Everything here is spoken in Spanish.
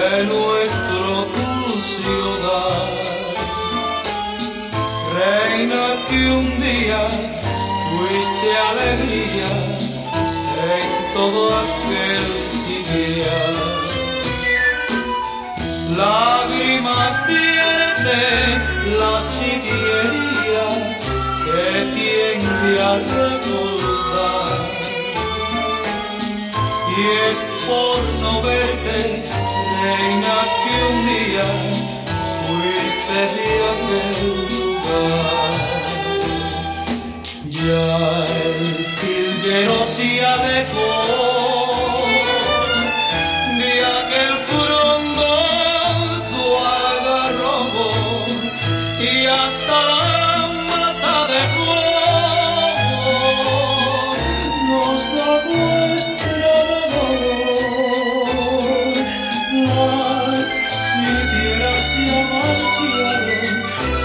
de nuestro dulce hogar. Reina que un día fuiste alegría en todo aquel día. Lágrimas vierte la sitiería que tiende a recordar. Y es por no verte, reina, que un día fuiste de aquel lugar. Ya el jilguero se alejó Si te 楼